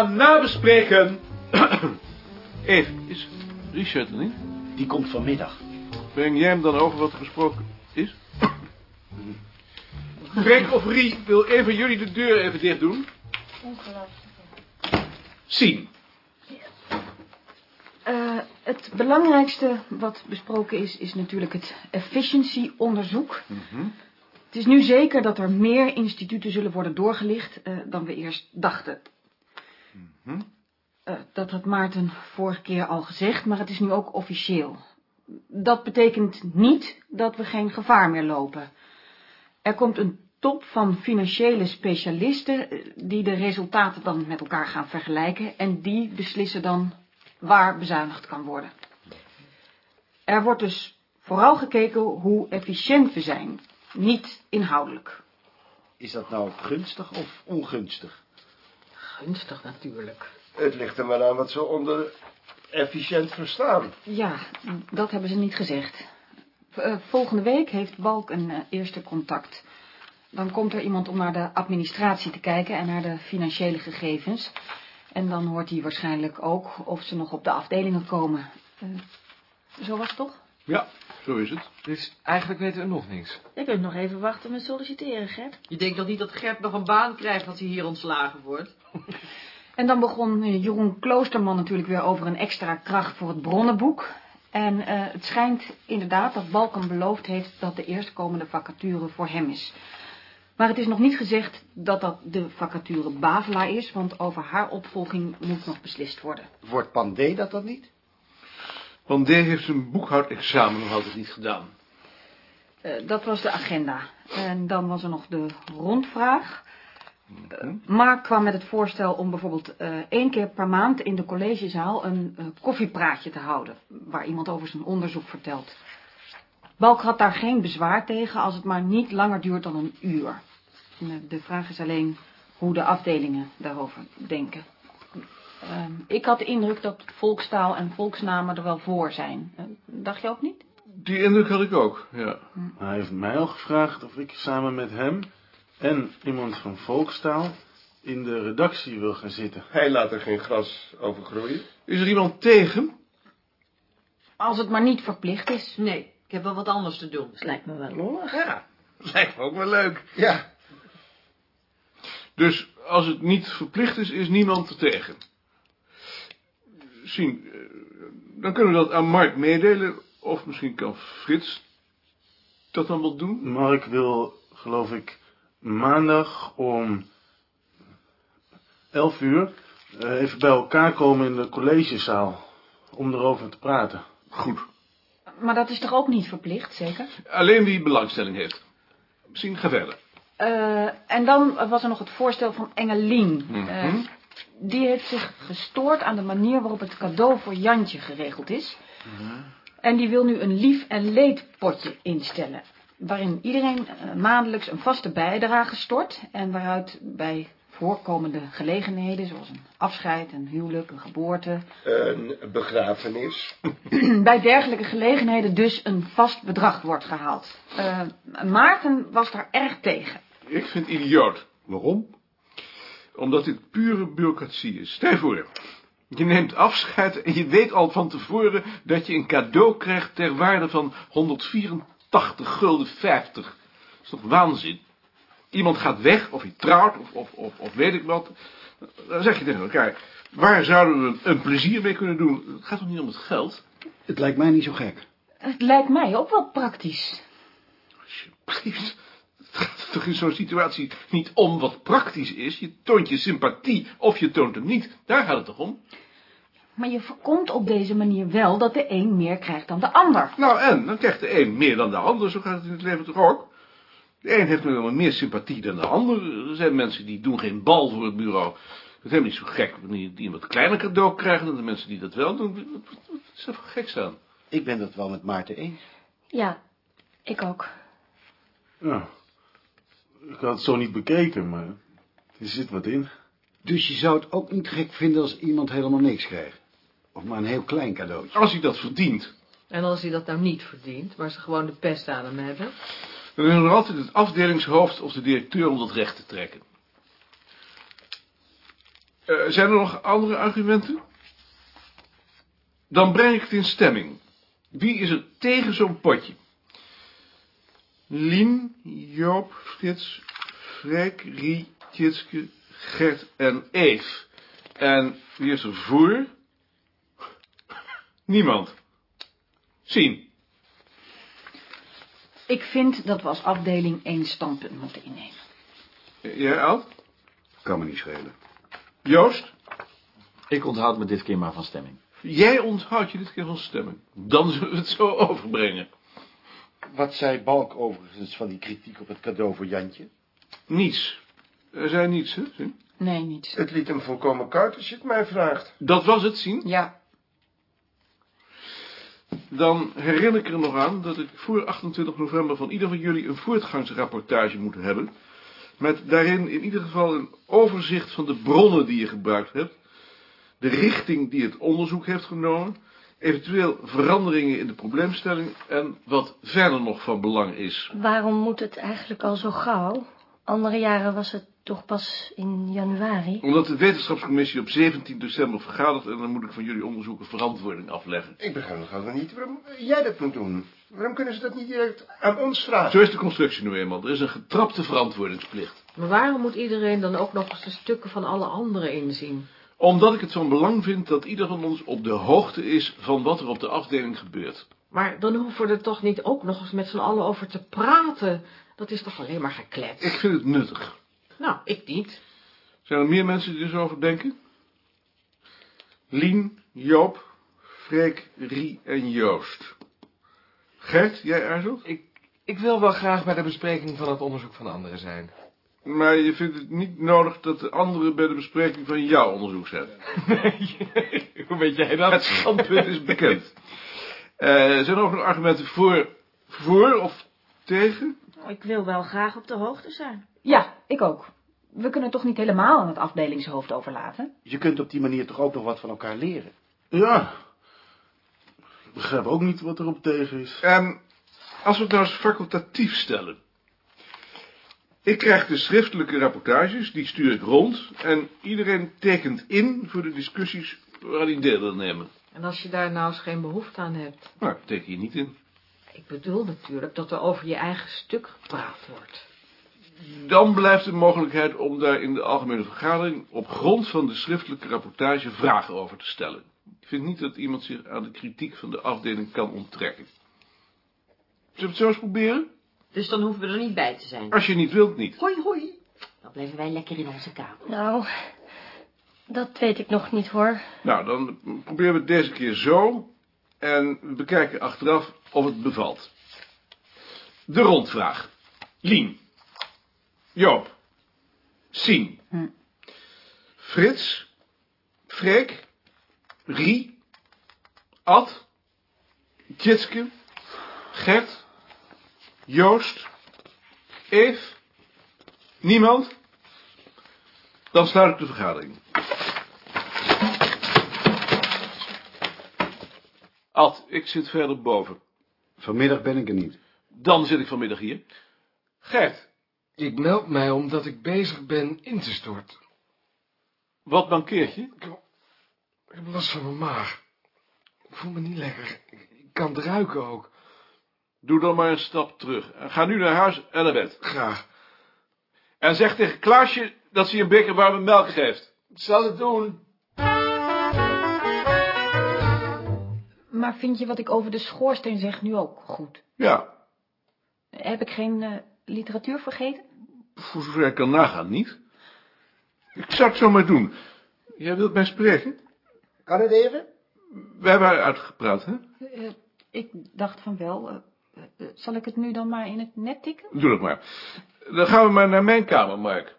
gaan nabespreken. Even, is Richard er niet? Die komt vanmiddag. Breng jij hem dan over wat er gesproken is? Frank of Rie wil een van jullie de deur even dicht doen. Zien. Eh, het belangrijkste wat besproken is, is natuurlijk het efficiency-onderzoek. Het is nu zeker dat er meer instituten zullen worden doorgelicht eh, dan we eerst dachten. Eh, dat had Maarten vorige keer al gezegd, maar het is nu ook officieel. Dat betekent niet dat we geen gevaar meer lopen. Er komt een top van financiële specialisten eh, die de resultaten dan met elkaar gaan vergelijken en die beslissen dan waar bezuinigd kan worden. Er wordt dus vooral gekeken hoe efficiënt we zijn, niet inhoudelijk. Is dat nou gunstig of ongunstig? Gunstig natuurlijk. Het ligt er maar aan wat ze onder efficiënt verstaan. Ja, dat hebben ze niet gezegd. Eh, volgende week heeft Balk een eh, eerste contact. Dan komt er iemand om naar de administratie te kijken en naar de financiële gegevens. En dan hoort hij waarschijnlijk ook of ze nog op de afdelingen komen. Eh, zo was het toch? Ja, zo is het. Dus eigenlijk weten we nog niks. Je kunt nog even wachten met solliciteren, Gert. Je denkt toch niet dat Gert nog een baan krijgt als hij hier ontslagen wordt? En dan begon eh, Jeroen Kloosterman natuurlijk weer over een extra kracht voor het bronnenboek. En eh, het schijnt inderdaad dat Balkan beloofd heeft dat de eerstkomende vacature voor hem is. Maar het is nog niet gezegd dat dat de vacature Bavela is, want over haar opvolging moet nog beslist worden. Wordt Pandé dat dan niet? Want D heeft zijn boekhoudexamen nog altijd niet gedaan. Eh, dat was de agenda. En dan was er nog de rondvraag. Eh, Mark kwam met het voorstel om bijvoorbeeld eh, één keer per maand in de collegezaal een koffiepraatje te houden, waar iemand over zijn onderzoek vertelt. Balk had daar geen bezwaar tegen als het maar niet langer duurt dan een uur. De vraag is alleen hoe de afdelingen daarover denken. Ehm, ik had de indruk dat volkstaal en volksnamen er wel voor zijn. Eh, dacht je ook niet? Die indruk had ik ook, ja. Hij heeft mij al gevraagd of ik samen met hem en iemand van Volkstaal in de redactie wil gaan zitten. Hij laat er geen gras over groeien. Is er iemand tegen? Als het maar niet verplicht is. Nee, ik heb wel wat anders te doen. Dat lijkt me wel lollig. Ja, lijkt me ook wel leuk. Ja, Dus als het niet verplicht is, is niemand er tegen. Zien, eh, dan kunnen we dat aan Mark meedelen. Of misschien kan Frits dat dan wel doen. Mark wil, geloof ik, maandag om 11 uur eh, even bij elkaar komen in de collegezaal om erover te praten. Goed. Maar dat is toch ook niet verplicht, zeker? Alleen wie belangstelling heeft. Misschien ga verder. Eh, en dan was er nog het voorstel van Engelien. Eh, die heeft zich gestoord aan de manier waarop het cadeau voor Jantje geregeld is. En die wil nu een lief- en leedpotje instellen. Waarin iedereen eh, maandelijks een vaste bijdrage stort. En waaruit bij voorkomende gelegenheden, zoals een afscheid, een huwelijk, een geboorte. een begrafenis. bij dergelijke gelegenheden dus een vast bedrag wordt gehaald. Eh, Maarten was daar erg tegen. Ik vind het idioot. Waarom? Omdat dit pure bureaucratie is. Stel je voor, je neemt afscheid en je weet al van tevoren dat je een cadeau krijgt ter waarde van 184 gulden 50. Dat is toch waanzin? Iemand gaat weg, of hij trouwt, of, of, of, of weet ik wat. Dan zeg je tegen elkaar, waar zouden we een plezier mee kunnen doen? Het gaat toch niet om het geld? Het lijkt mij niet zo gek. Het lijkt mij ook wel praktisch. Alsjeblieft. Het gaat er toch in zo'n situatie niet om wat praktisch is. Je toont je sympathie of je toont hem niet. Daar gaat het toch om? Maar je voorkomt op deze manier wel dat de een meer krijgt dan de ander. Nou en, dan krijgt de een meer dan de ander. Zo gaat het in het leven toch ook? De een heeft nu wel meer sympathie dan de ander. Er zijn mensen die doen geen bal voor het bureau. Het is helemaal niet zo gek wanneer die een wat kleiner cadeau krijgen dan de mensen die dat wel doen. Wat, is er voor geks aan? Ik ben het wel met Maarten eens. Ja, ik ook. Ja, ik had het zo niet bekeken, maar er zit wat in. Dus je zou het ook niet gek vinden als iemand helemaal niks krijgt? Of maar een heel klein cadeautje? Als hij dat verdient, En als hij dat nou niet verdient, waar ze gewoon de pest aan hem hebben. dan is er nog altijd het afdelingshoofd of de directeur om dat recht te trekken. Eh, zijn er nog andere argumenten? Dan breng ik het in stemming. Wie is er tegen zo'n potje? Lien, Joop, Frits, Freek, Rie, Tjitske, Gert en Eef. En wie is er voor? Niemand. Zien. Ik vind dat we als afdeling één standpunt moeten innemen. Jij, Al? Kan me niet schelen. Joost? Ik onthoud me dit keer maar van stemming. Jij onthoudt je dit keer van stemming. Dan zullen we het zo overbrengen. Wat zei Balk overigens van die kritiek op het cadeau voor Jantje? Niets. Er zei niets, hè? Nee, niets. Het liet hem volkomen koud als je het mij vraagt. Dat was het, zien? Ja, Dan herinner ik er nog aan dat ik voor 28 november van ieder van jullie een voortgangsrapportage moet hebben. Met daarin in ieder geval een overzicht van de bronnen die je gebruikt hebt. De richting die het onderzoek heeft genomen. Eventueel veranderingen in de probleemstelling. En wat verder nog van belang is. Waarom moet het eigenlijk al zo gauw? Andere jaren was het toch pas in januari? Omdat de wetenschapscommissie op 17 december vergadert. En dan moet ik van jullie onderzoeken verantwoording afleggen. Ik begrijp nog altijd niet waarom jij dat moet doen. Waarom kunnen ze dat niet direct aan ons vragen? Zo is de constructie nu eenmaal. Er is een getrapte verantwoordingsplicht. Maar waarom moet iedereen dan ook nog eens de stukken van alle anderen inzien? Omdat ik het van belang vind dat ieder van ons op de hoogte is van wat er op de afdeling gebeurt. Maar dan hoeven we er toch niet ook nog eens met z'n allen over te praten? Dat is toch alleen maar geklets? Ik vind het nuttig. Nou, ik niet. Zijn er meer mensen die er zo over denken? Lien, Joop, Freek, Rie en Joost. Gert, jij aarzelt? Ik, ik wil wel graag bij de bespreking van het onderzoek van anderen zijn. Maar je vindt het niet nodig dat de anderen bij de bespreking van jouw onderzoek zijn. Nee, hoe weet jij dat? Het standpunt is bekend. Eh, zijn er ook nog argumenten voor, voor of tegen? Ik wil wel graag op de hoogte zijn. ja, ik ook. We kunnen het toch niet helemaal aan het afdelingshoofd overlaten? Je kunt op die manier toch ook nog wat van elkaar leren? Ja. Ik begrijp ook niet wat er op tegen is. Ehm, als we het nou eens facultatief stellen. Ik krijg de schriftelijke rapportages, die stuur ik rond. En iedereen tekent in voor de discussies waar hij deel wil nemen. En als je daar nou eens geen behoefte aan hebt? Nou, teken je niet in. Ik bedoel natuurlijk dat er over je eigen stuk gepraat wordt. Dan blijft de mogelijkheid om daar in de algemene vergadering op grond van de schriftelijke rapportage vragen over te stellen. Ik vind niet dat iemand zich aan de kritiek van de afdeling kan onttrekken. Zullen we het zo eens proberen? Dus dan hoeven we er niet bij te zijn. Als je niet wilt, niet. Hoi, hoi. Dan blijven wij lekker in onze kamer. Nou, dat weet ik nog niet hoor. Nou, dan proberen we het deze keer zo. En we bekijken achteraf of het bevalt. De rondvraag. Lien. Joop. Sien. Hm. Frits. Freek. Rie. Ad. Tjitske. Gert. Joost. Eef. Niemand. Dan sluit ik de vergadering. Ad, ik zit verder boven. Vanmiddag ben ik er niet. Dan zit ik vanmiddag hier. Gert, Ik meld mij omdat ik bezig ben in te storten. wat mankeert je? Ik heb, ik heb last van mijn maag. Ik voel me niet lekker. Ik, ik kan het ruiken ook. Doe dan maar een stap terug. En ga nu naar huis en naar bed. Graag. En zeg tegen Klaasje dat ze je een beker warme melk geeft. Zal het doen. Maar vind je wat ik over de schoorsteen zeg nu ook goed? Ja, Heb ik geen eh, literatuur vergeten? voor zover ik kan nagaan, niet? Ik zou het zo maar doen. Jij wilt mij spreken? Kan het even? We hebben haar uitgepraat, hè? Eh, ik dacht van wel. Eh, eh, zal ik het nu dan maar in het net tikken? Doe dat maar. Dan gaan we maar naar mijn kamer, Mark.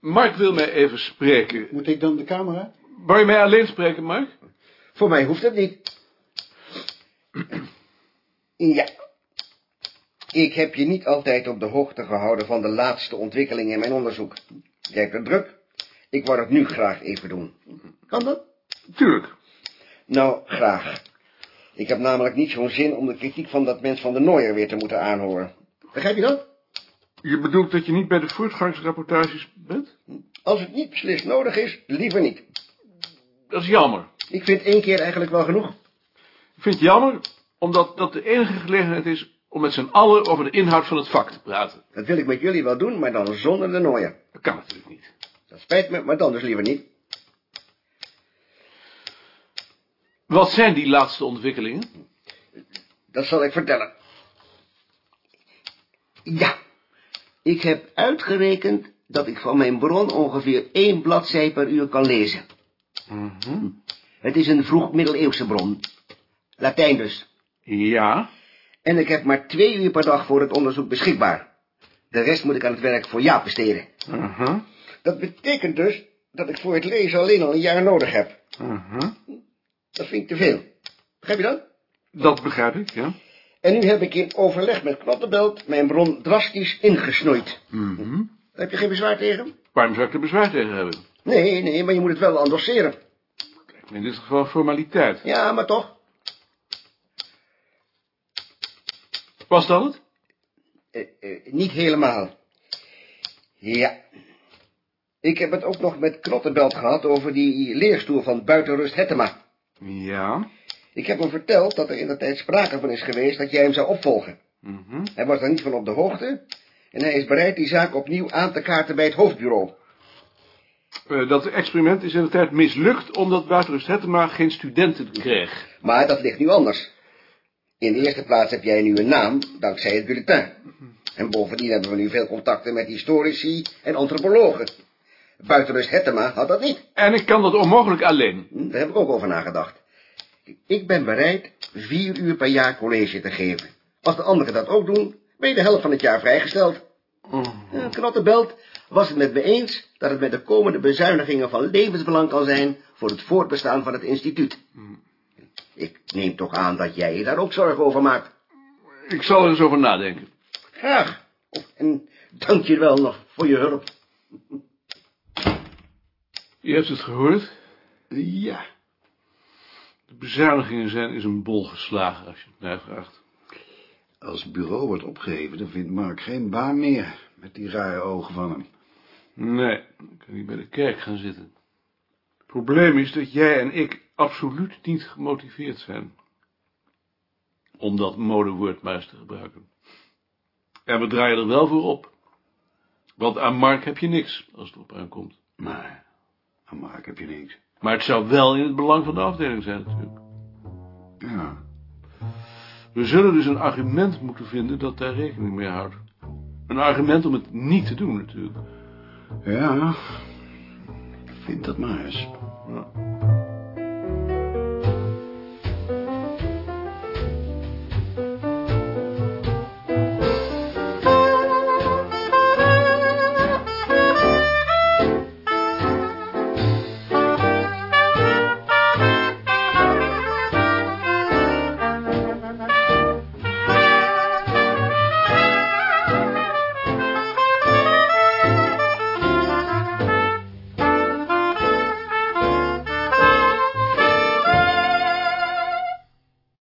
Mark wil mij even spreken. Moet ik dan de camera? Wou je mij alleen spreken, Mark? Voor mij hoeft het niet. Ja. Ik heb je niet altijd op de hoogte gehouden van de laatste ontwikkelingen in mijn onderzoek. Jij hebt het druk. Ik wou het nu graag even doen. Kan dat? Tuurlijk. Nou, graag. Ik heb namelijk niet zo'n zin om de kritiek van dat mens van de Nooier weer te moeten aanhoren. Begrijp je dat? Je bedoelt dat je niet bij de voortgangsrapportages bent? Als het niet beslist nodig is, liever niet. Dat is jammer. Ik vind één keer eigenlijk wel genoeg. Ik vind het jammer, omdat dat de enige gelegenheid is om met z'n allen over de inhoud van het vak te praten. Dat wil ik met jullie wel doen, maar dan zonder de nooien. Dat kan natuurlijk niet. Dat spijt me, maar dan dus liever niet. Wat zijn die laatste ontwikkelingen? Dat zal ik vertellen. Ja, ik heb uitgerekend dat ik van mijn bron ongeveer één bladzij per uur kan lezen. Mhm. Het is een vroeg middeleeuwse bron. Latijn dus. Ja. En ik heb maar twee uur per dag voor het onderzoek beschikbaar. De rest moet ik aan het werk voor Jaap besteden. Mhm. Dat betekent dus dat ik voor het lezen alleen al een jaar nodig heb. Mhm. Dat vind ik te veel. Begrijp je dat? Dat begrijp ik, ja. En nu heb ik in overleg met Knottenbelt mijn bron drastisch ingesnoeid. Mhm. Daar heb je geen bezwaar tegen? Waarom zou ik er bezwaar tegen hebben? Nee, nee, maar je moet het wel endosseren. In dit geval formaliteit. Ja, maar toch. Was dat het? Eh, eh, niet helemaal. Ja. Ik heb het ook nog met Knottenbelt gehad over die leerstoel van Buitenrust Hettema. Ja. Ik heb hem verteld dat er in de tijd sprake van is geweest dat jij hem zou opvolgen. Mhm. Hij was er niet van op de hoogte en hij is bereid die zaak opnieuw aan te kaarten bij het hoofdbureau. Eh, dat experiment is in de tijd mislukt omdat Buitenrust Hettema geen studenten kreeg. Maar dat ligt nu anders. In de eerste plaats heb jij nu een naam, dankzij het bulletin. En bovendien hebben we nu veel contacten met historici en antropologen. Buitenrust Hettema had dat niet. En ik kan dat onmogelijk alleen. Daar heb ik ook over nagedacht. Ik ben bereid vier uur per jaar college te geven. Als de anderen dat ook doen, ben je de helft van het jaar vrijgesteld. Ja, Knottenbelt was het met me eens dat het met de komende bezuinigingen van levensbelang kan zijn voor het voortbestaan van het instituut. Ik neem toch aan dat jij je daar ook zorgen over maakt. Ik zal er eens over nadenken. Graag. En dank je wel nog voor je hulp. Je hebt het gehoord? Ja. De bezuinigingen zijn is een bol geslagen, als je het mij vraagt. Als het bureau wordt opgeheven, dan vindt Mark geen baan meer. Met die rare ogen van hem. Nee, ik kan niet bij de kerk gaan zitten. Het probleem is dat jij en ik absoluut niet gemotiveerd zijn. Om dat modewoord maar eens te gebruiken. En we draaien er wel voor op. Want aan Mark heb je niks, als het op aankomt. Maar aan Mark heb je niks. Maar het zou wel in het belang van de afdeling zijn, natuurlijk. Ja. We zullen dus een argument moeten vinden dat daar rekening mee houdt. Een argument om het niet te doen, natuurlijk. Ja. Vind dat maar eens. Ja.